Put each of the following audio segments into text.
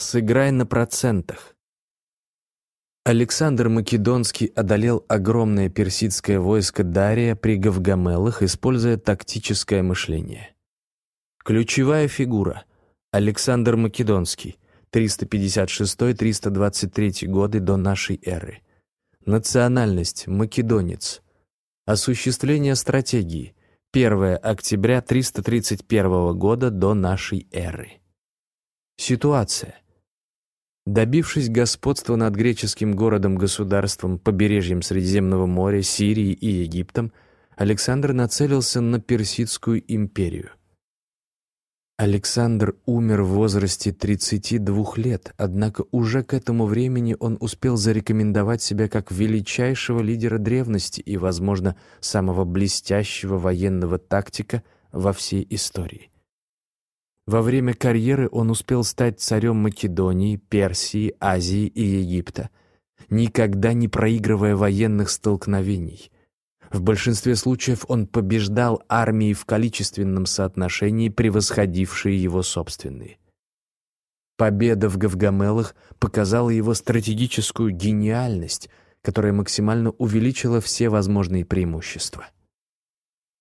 Сыграй на процентах. Александр Македонский одолел огромное персидское войско Дария при Гавгамелах, используя тактическое мышление. Ключевая фигура – Александр Македонский, 356-323 годы до нашей эры. Национальность – македонец. Осуществление стратегии – 1 октября 331 года до нашей эры. Ситуация – Добившись господства над греческим городом-государством, побережьем Средиземного моря, Сирией и Египтом, Александр нацелился на Персидскую империю. Александр умер в возрасте 32 лет, однако уже к этому времени он успел зарекомендовать себя как величайшего лидера древности и, возможно, самого блестящего военного тактика во всей истории. Во время карьеры он успел стать царем Македонии, Персии, Азии и Египта, никогда не проигрывая военных столкновений. В большинстве случаев он побеждал армии в количественном соотношении, превосходившие его собственные. Победа в Гавгамелах показала его стратегическую гениальность, которая максимально увеличила все возможные преимущества.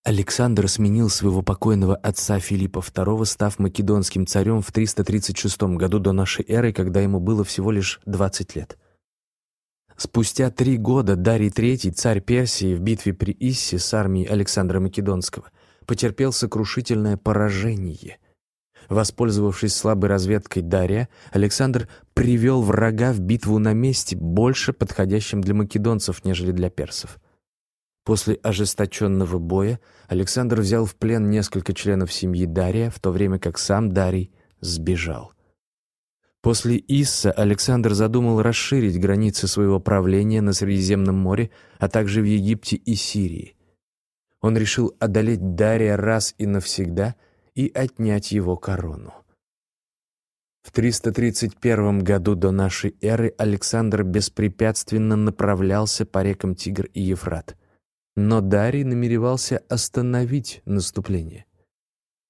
Александр сменил своего покойного отца Филиппа II, став македонским царем в 336 году до нашей эры, когда ему было всего лишь 20 лет. Спустя три года Дарий III, царь Персии, в битве при Иссе с армией Александра Македонского, потерпел сокрушительное поражение. Воспользовавшись слабой разведкой Дария, Александр привел врага в битву на месте, больше подходящим для македонцев, нежели для персов. После ожесточенного боя Александр взял в плен несколько членов семьи Дария, в то время как сам Дарий сбежал. После Исса Александр задумал расширить границы своего правления на Средиземном море, а также в Египте и Сирии. Он решил одолеть Дария раз и навсегда и отнять его корону. В 331 году до нашей эры Александр беспрепятственно направлялся по рекам Тигр и Ефрат – но Дарий намеревался остановить наступление.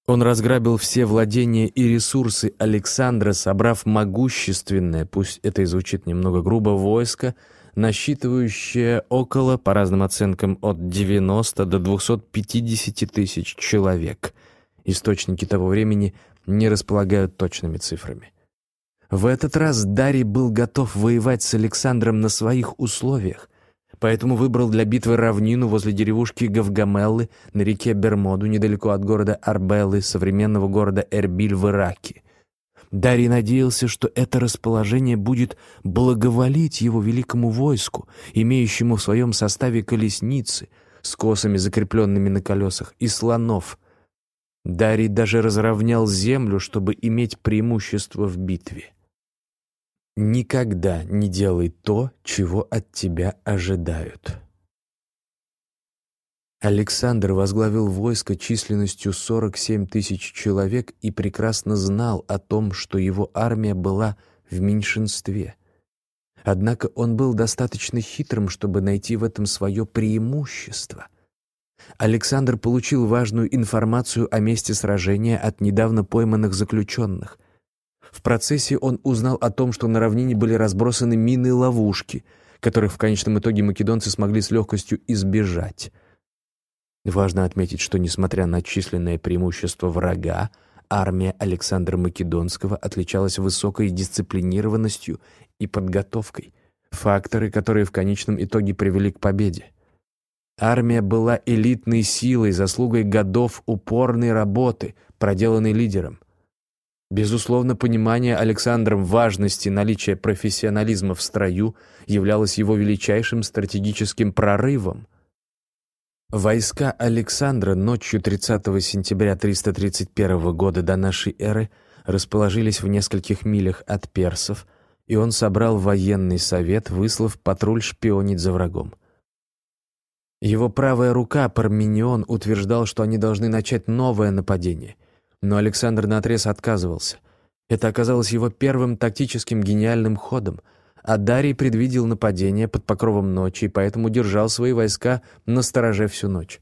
Он разграбил все владения и ресурсы Александра, собрав могущественное, пусть это и звучит немного грубо, войско, насчитывающее около, по разным оценкам, от 90 до 250 тысяч человек. Источники того времени не располагают точными цифрами. В этот раз Дарий был готов воевать с Александром на своих условиях, поэтому выбрал для битвы равнину возле деревушки Гавгамеллы на реке Бермоду, недалеко от города Арбеллы, современного города Эрбиль в Ираке. Дарий надеялся, что это расположение будет благоволить его великому войску, имеющему в своем составе колесницы с косами, закрепленными на колесах, и слонов. Дарий даже разровнял землю, чтобы иметь преимущество в битве. Никогда не делай то, чего от тебя ожидают. Александр возглавил войско численностью 47 тысяч человек и прекрасно знал о том, что его армия была в меньшинстве. Однако он был достаточно хитрым, чтобы найти в этом свое преимущество. Александр получил важную информацию о месте сражения от недавно пойманных заключенных — в процессе он узнал о том, что на равнине были разбросаны мины-ловушки, которых в конечном итоге македонцы смогли с легкостью избежать. Важно отметить, что, несмотря на численное преимущество врага, армия Александра Македонского отличалась высокой дисциплинированностью и подготовкой, факторы, которые в конечном итоге привели к победе. Армия была элитной силой, заслугой годов упорной работы, проделанной лидером. Безусловно, понимание Александром важности наличия профессионализма в строю являлось его величайшим стратегическим прорывом. Войска Александра ночью 30 сентября 331 года до нашей эры расположились в нескольких милях от персов, и он собрал военный совет, выслав патруль шпионить за врагом. Его правая рука, Парменион, утверждал, что они должны начать новое нападение — но Александр наотрез отказывался. Это оказалось его первым тактическим гениальным ходом, а Дарий предвидел нападение под покровом ночи и поэтому держал свои войска на стороже всю ночь.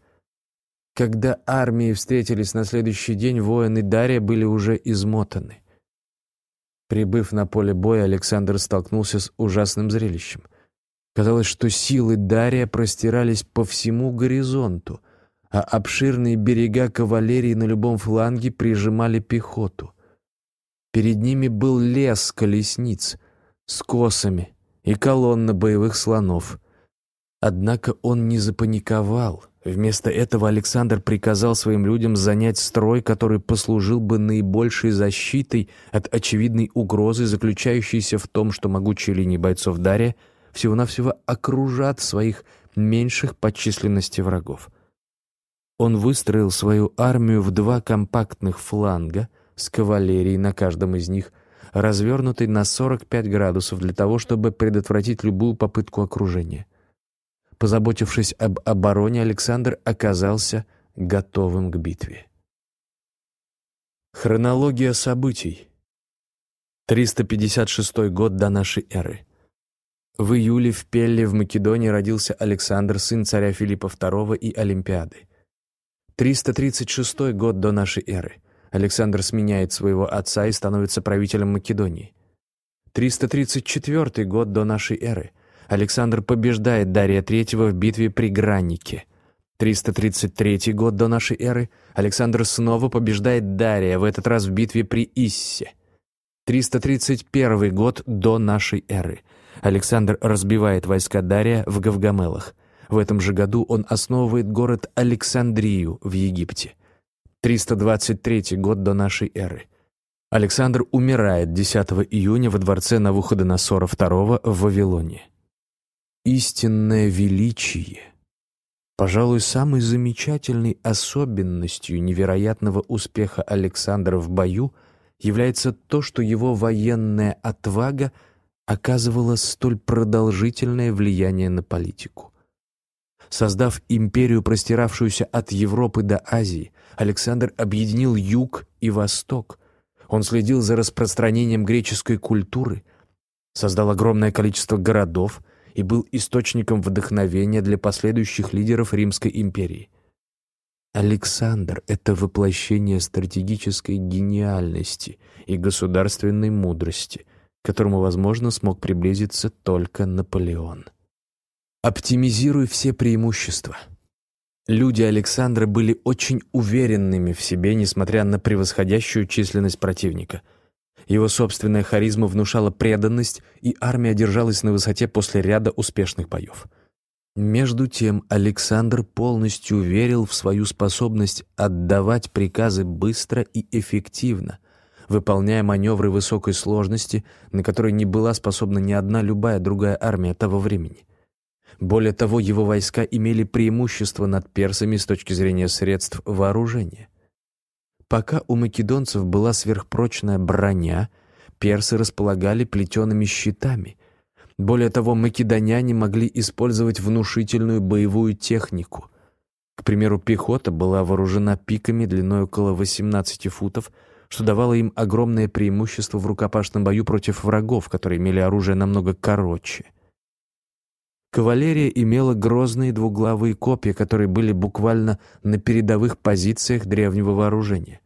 Когда армии встретились на следующий день, воины Дария были уже измотаны. Прибыв на поле боя, Александр столкнулся с ужасным зрелищем. Казалось, что силы Дария простирались по всему горизонту, а обширные берега кавалерии на любом фланге прижимали пехоту. Перед ними был лес колесниц с косами и колонна боевых слонов. Однако он не запаниковал — Вместо этого Александр приказал своим людям занять строй, который послужил бы наибольшей защитой от очевидной угрозы, заключающейся в том, что могучие линии бойцов Дария всего-навсего окружат своих меньших по численности врагов. Он выстроил свою армию в два компактных фланга с кавалерией на каждом из них, развернутой на 45 градусов для того, чтобы предотвратить любую попытку окружения. Позаботившись об обороне, Александр оказался готовым к битве. Хронология событий. 356 год до нашей эры. В июле в Пелле в Македонии родился Александр, сын царя Филиппа II и Олимпиады. 336 год до нашей эры. Александр сменяет своего отца и становится правителем Македонии. 334 год до нашей эры. Александр побеждает Дария III в битве при Граннике. 333 год до нашей эры. Александр снова побеждает Дария, в этот раз в битве при Иссе. 331 год до нашей эры. Александр разбивает войска Дария в Гавгамелах. В этом же году он основывает город Александрию в Египте. 323 год до нашей эры. Александр умирает 10 июня во дворце Навуходоносора II в Вавилоне истинное величие. Пожалуй, самой замечательной особенностью невероятного успеха Александра в бою является то, что его военная отвага оказывала столь продолжительное влияние на политику. Создав империю, простиравшуюся от Европы до Азии, Александр объединил Юг и Восток. Он следил за распространением греческой культуры, создал огромное количество городов — и был источником вдохновения для последующих лидеров Римской империи. Александр — это воплощение стратегической гениальности и государственной мудрости, к которому, возможно, смог приблизиться только Наполеон. Оптимизируй все преимущества. Люди Александра были очень уверенными в себе, несмотря на превосходящую численность противника — его собственная харизма внушала преданность, и армия держалась на высоте после ряда успешных боев. Между тем Александр полностью верил в свою способность отдавать приказы быстро и эффективно, выполняя маневры высокой сложности, на которые не была способна ни одна любая другая армия того времени. Более того, его войска имели преимущество над персами с точки зрения средств вооружения. Пока у македонцев была сверхпрочная броня, персы располагали плетеными щитами. Более того, македоняне могли использовать внушительную боевую технику. К примеру, пехота была вооружена пиками длиной около 18 футов, что давало им огромное преимущество в рукопашном бою против врагов, которые имели оружие намного короче. Кавалерия имела грозные двуглавые копья, которые были буквально на передовых позициях древнего вооружения.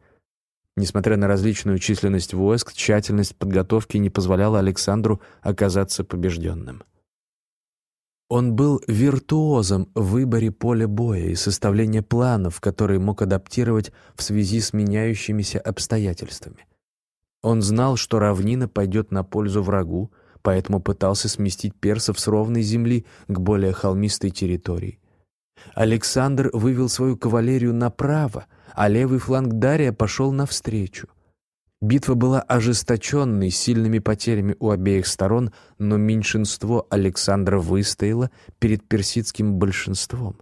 Несмотря на различную численность войск, тщательность подготовки не позволяла Александру оказаться побежденным. Он был виртуозом в выборе поля боя и составления планов, которые мог адаптировать в связи с меняющимися обстоятельствами. Он знал, что равнина пойдет на пользу врагу, поэтому пытался сместить персов с ровной земли к более холмистой территории. Александр вывел свою кавалерию направо, а левый фланг Дария пошел навстречу. Битва была ожесточенной, сильными потерями у обеих сторон, но меньшинство Александра выстояло перед персидским большинством.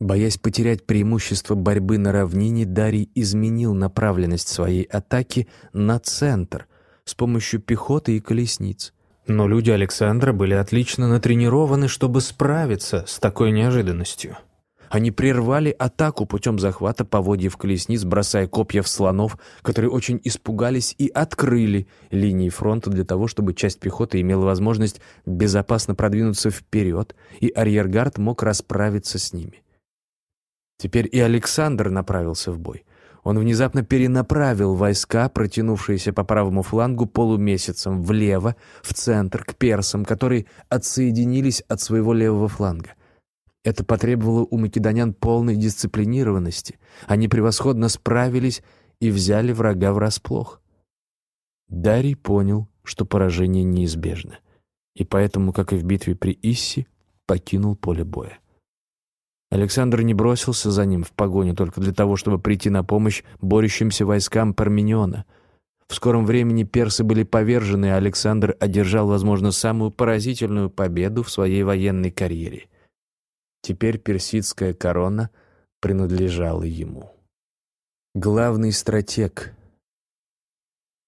Боясь потерять преимущество борьбы на равнине, Дарий изменил направленность своей атаки на центр с помощью пехоты и колесниц. Но люди Александра были отлично натренированы, чтобы справиться с такой неожиданностью. Они прервали атаку путем захвата поводьев колесниц, бросая копья в слонов, которые очень испугались и открыли линии фронта для того, чтобы часть пехоты имела возможность безопасно продвинуться вперед, и арьергард мог расправиться с ними. Теперь и Александр направился в бой. Он внезапно перенаправил войска, протянувшиеся по правому флангу полумесяцем влево, в центр, к персам, которые отсоединились от своего левого фланга. Это потребовало у македонян полной дисциплинированности. Они превосходно справились и взяли врага врасплох. Дарий понял, что поражение неизбежно, и поэтому, как и в битве при Исси, покинул поле боя. Александр не бросился за ним в погоню только для того, чтобы прийти на помощь борющимся войскам Пармениона. В скором времени персы были повержены, а Александр одержал, возможно, самую поразительную победу в своей военной карьере. Теперь персидская корона принадлежала ему. Главный стратег,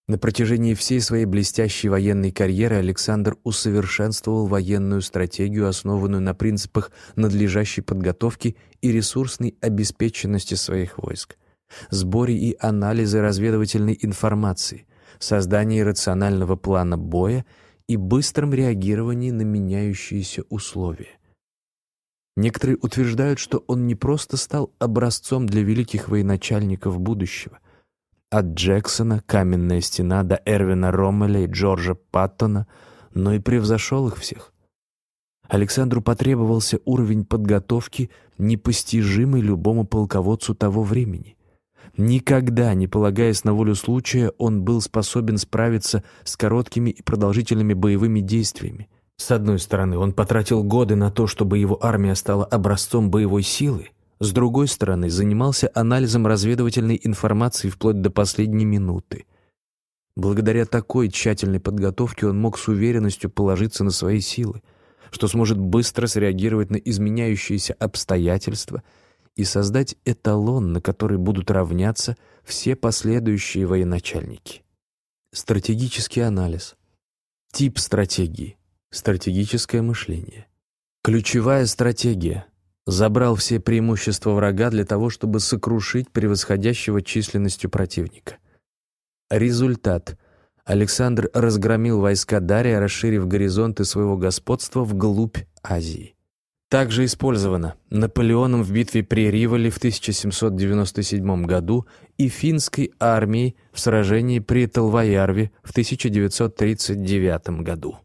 на протяжении всей своей блестящей военной карьеры Александр усовершенствовал военную стратегию, основанную на принципах надлежащей подготовки и ресурсной обеспеченности своих войск, сборе и анализе разведывательной информации, создании рационального плана боя и быстром реагировании на меняющиеся условия. Некоторые утверждают, что он не просто стал образцом для великих военачальников будущего, от Джексона, «Каменная стена» до Эрвина Роммеля и Джорджа Паттона, но и превзошел их всех. Александру потребовался уровень подготовки, непостижимый любому полководцу того времени. Никогда, не полагаясь на волю случая, он был способен справиться с короткими и продолжительными боевыми действиями. С одной стороны, он потратил годы на то, чтобы его армия стала образцом боевой силы, с другой стороны, занимался анализом разведывательной информации вплоть до последней минуты. Благодаря такой тщательной подготовке он мог с уверенностью положиться на свои силы, что сможет быстро среагировать на изменяющиеся обстоятельства и создать эталон, на который будут равняться все последующие военачальники. Стратегический анализ. Тип стратегии. Стратегическое мышление. Ключевая стратегия — забрал все преимущества врага для того, чтобы сокрушить превосходящего численностью противника. Результат. Александр разгромил войска Дария, расширив горизонты своего господства вглубь Азии. Также использовано Наполеоном в битве при Риволе в 1797 году и финской армией в сражении при Талвоярве в 1939 году.